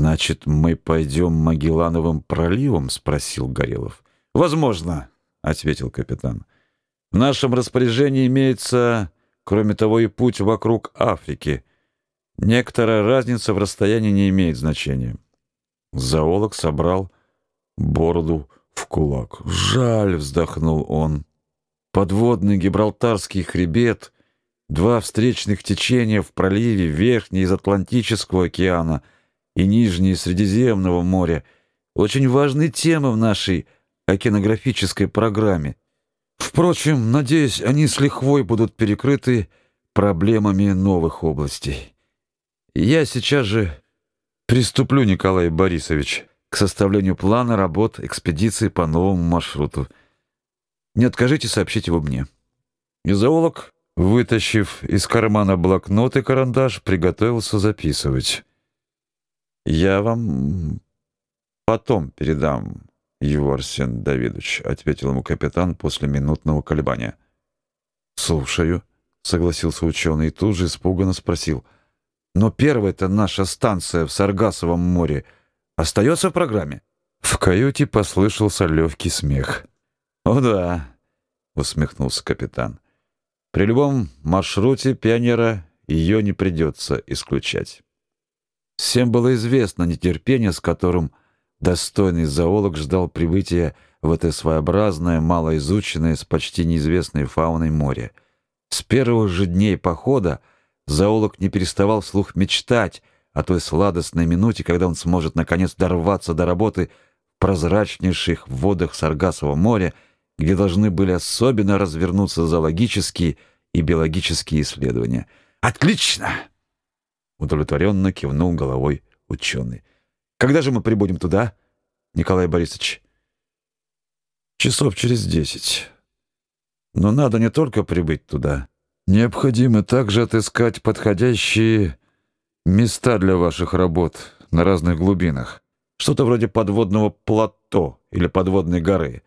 Значит, мы пойдем Магеллановым проливом, спросил Горелов. Возможно, ответил капитан. В нашем распоряжении имеется, кроме того, и путь вокруг Африки. Некоторая разница в расстоянии не имеет значения. Зоолог собрал бороду в кулак. Жаль, вздохнул он. Подводный Гибралтарский хребет, два встречных течения в проливе Верхний из Атлантического океана и Нижний из Средиземного моря очень важные темы в нашей океанографической программе. Впрочем, надеюсь, они с лихвой будут перекрыты проблемами новых областей. Я сейчас же приступлю, Николай Борисович, к составлению плана работ экспедиции по новому маршруту. Не откажите сообщить его мне. И вытащив из кармана блокнот и карандаш, приготовился записывать. Я вам потом передам его, Арсен Давидович, ответил ему капитан после минутного колебания. Слушаю, согласился ученый и тут же испуганно спросил: "Но первая-то наша станция в Саргасовом море остается в программе?" В каюте послышался легкий смех. «О да», — усмехнулся капитан. «При любом маршруте пионера ее не придется исключать». Всем было известно нетерпение, с которым достойный зоолог ждал прибытия в это своеобразное, малоизученное, с почти неизвестной фауной море. С первых же дней похода зоолог не переставал вслух мечтать о той сладостной минуте, когда он сможет наконец дорваться до работы в прозрачнейших водах Саргасового моря, где должны были особенно развернуться зоологические и биологические исследования. Отлично, удовлетворенно кивнул головой ученый. Когда же мы прибудем туда, Николай Борисович? Часов через десять. Но надо не только прибыть туда. Необходимо также отыскать подходящие места для ваших работ на разных глубинах. Что-то вроде подводного плато или подводной горы.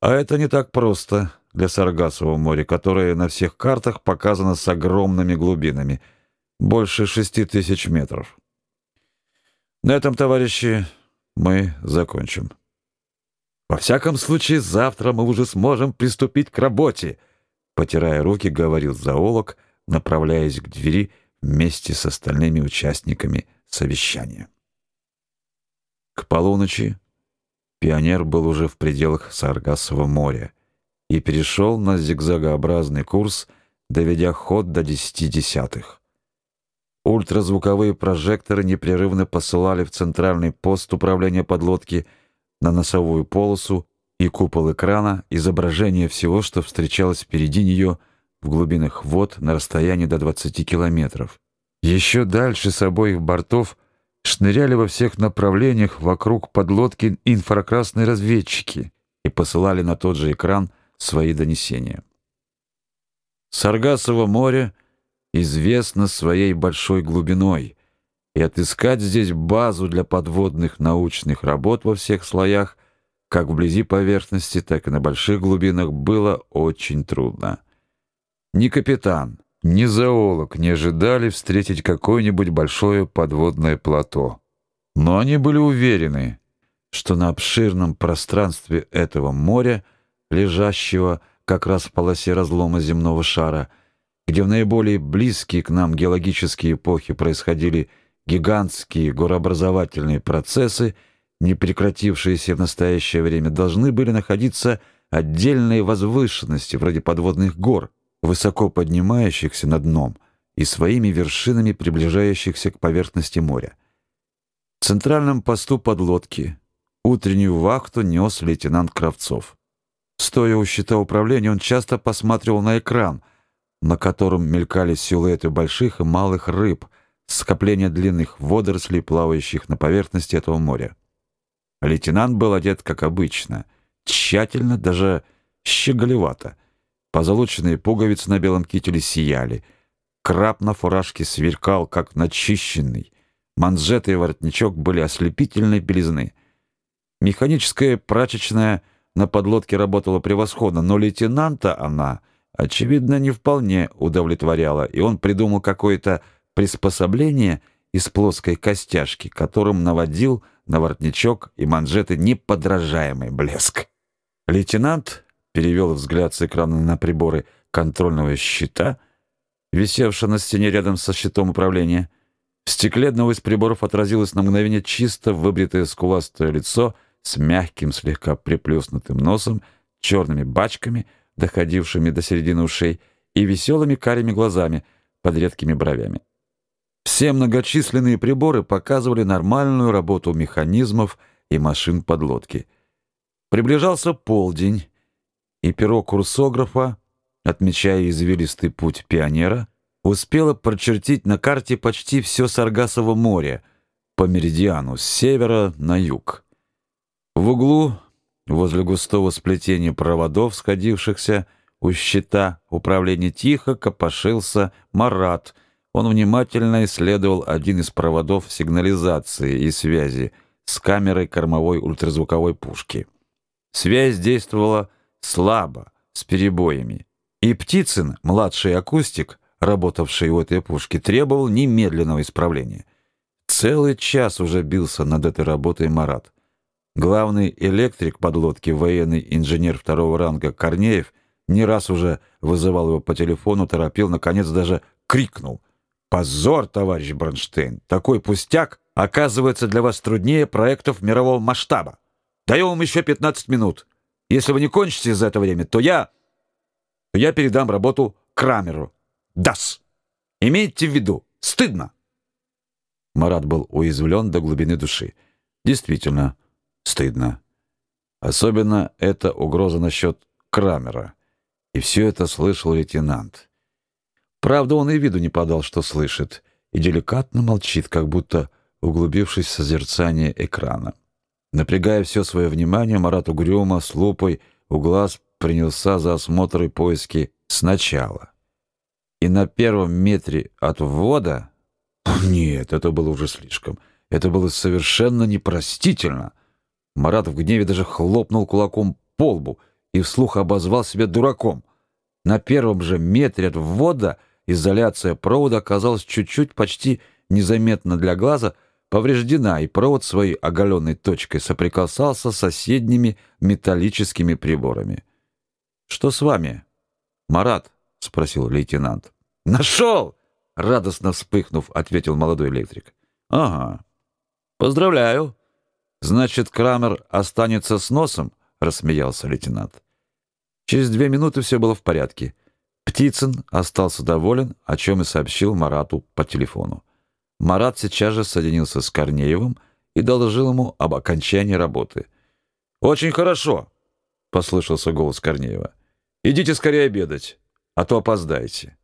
А это не так просто для Саргасового моря, которое на всех картах показано с огромными глубинами, больше шести тысяч метров. На этом, товарищи, мы закончим. Во всяком случае, завтра мы уже сможем приступить к работе, потирая руки, говорил зоолог, направляясь к двери вместе с остальными участниками совещания. К полуночи Пионер был уже в пределах Саргассового моря и перешел на зигзагообразный курс, доведя ход до десяти десятых. Ультразвуковые прожекторы непрерывно посылали в центральный пост управления подлодки на носовую полосу и купол экрана изображение всего, что встречалось впереди нее в глубинах вод на расстоянии до 20 километров. Еще дальше с обоих бортов шныряли во всех направлениях вокруг подлодки инфракрасные разведчики и посылали на тот же экран свои донесения. Саргасово море известно своей большой глубиной, и отыскать здесь базу для подводных научных работ во всех слоях, как вблизи поверхности, так и на больших глубинах, было очень трудно. Ни капитан, ни зоолог не ожидали встретить какое-нибудь большое подводное плато. Но они были уверены, что на обширном пространстве этого моря, лежащего как раз в полосе разлома земного шара, где в наиболее близкие к нам геологические эпохи происходили гигантские горообразовательные процессы, не прекратившиеся в настоящее время, должны были находиться отдельные возвышенности вроде подводных гор, высоко поднимающихся над дном и своими вершинами приближающихся к поверхности моря. В центральном посту подлодки утреннюю вахту нес лейтенант Кравцов. Стоя у щита управления, он часто посматривал на экран, на котором мелькали силуэты больших и малых рыб, скопления длинных водорослей, плавающих на поверхности этого моря. Лейтенант был одет как обычно, тщательно, даже щеголевато — Позолоченные пуговицы на белом кителе сияли. Краб на фуражке сверкал, как начищенный. Манжеты и воротничок были ослепительной белизны. Механическая прачечная на подлодке работала превосходно, но лейтенанта она, очевидно, не вполне удовлетворяла, и он придумал какое-то приспособление из плоской костяшки, которым наводил на воротничок и манжеты неподражаемый блеск. Лейтенант перевел взгляд с экрана на приборы контрольного щита, висевшего на стене рядом со щитом управления. В стекле одного из приборов отразилось на мгновение чисто выбритое скуластое лицо с мягким, слегка приплюснутым носом, черными бачками, доходившими до середины ушей, и веселыми карими глазами под редкими бровями. Все многочисленные приборы показывали нормальную работу механизмов и машин подлодки. Приближался полдень, и перо курсографа, отмечая извилистый путь пионера, успело прочертить на карте почти все Саргасово море по меридиану с севера на юг. В углу, возле густого сплетения проводов, сходившихся у щита управления, тихо копошился Марат — он внимательно исследовал один из проводов сигнализации и связи с камерой кормовой ультразвуковой пушки. Связь действовала слабо, с перебоями. И Птицын, младший акустик, работавший у этой пушки, требовал немедленного исправления. Целый час уже бился над этой работой Марат. Главный электрик подлодки, военный инженер второго ранга Корнеев, не раз уже вызывал его по телефону, торопил, наконец даже крикнул — Позор, товарищ Бронштейн. Такой пустяк оказывается для вас труднее проектов мирового масштаба. Даю вам еще 15 минут. Если вы не кончите за это время, то я... я передам работу Крамеру. Дас. Имейте в виду. Стыдно. Марат был уязвлен до глубины души. Действительно, стыдно. Особенно эта угроза насчет Крамера. И все это слышал лейтенант. Правда, он и виду не подал, что слышит, и деликатно молчит, как будто углубившись в созерцание экрана. Напрягая все свое внимание, Марат угрюмо с лупой у глаз принялся за осмотр и поиски сначала. И на первом метре от ввода... Нет, это было уже слишком. Это было совершенно непростительно. Марат в гневе даже хлопнул кулаком по лбу и вслух обозвал себя дураком. На первом же метре от ввода изоляция провода оказалась чуть-чуть, почти незаметно для глаза, повреждена, и провод своей оголенной точкой соприкасался с соседними металлическими приборами. «Что с вами?» «Марат?» — спросил лейтенант. «Нашел!» — радостно вспыхнув, ответил молодой электрик. «Ага. Поздравляю. Значит, Крамер останется с носом?» — рассмеялся лейтенант. Через две минуты все было в порядке. Птицын остался доволен, о чем и сообщил Марату по телефону. Марат сейчас же соединился с Корнеевым и доложил ему об окончании работы. «Очень хорошо», — послышался голос Корнеева. «Идите скорее обедать, а то опоздаете».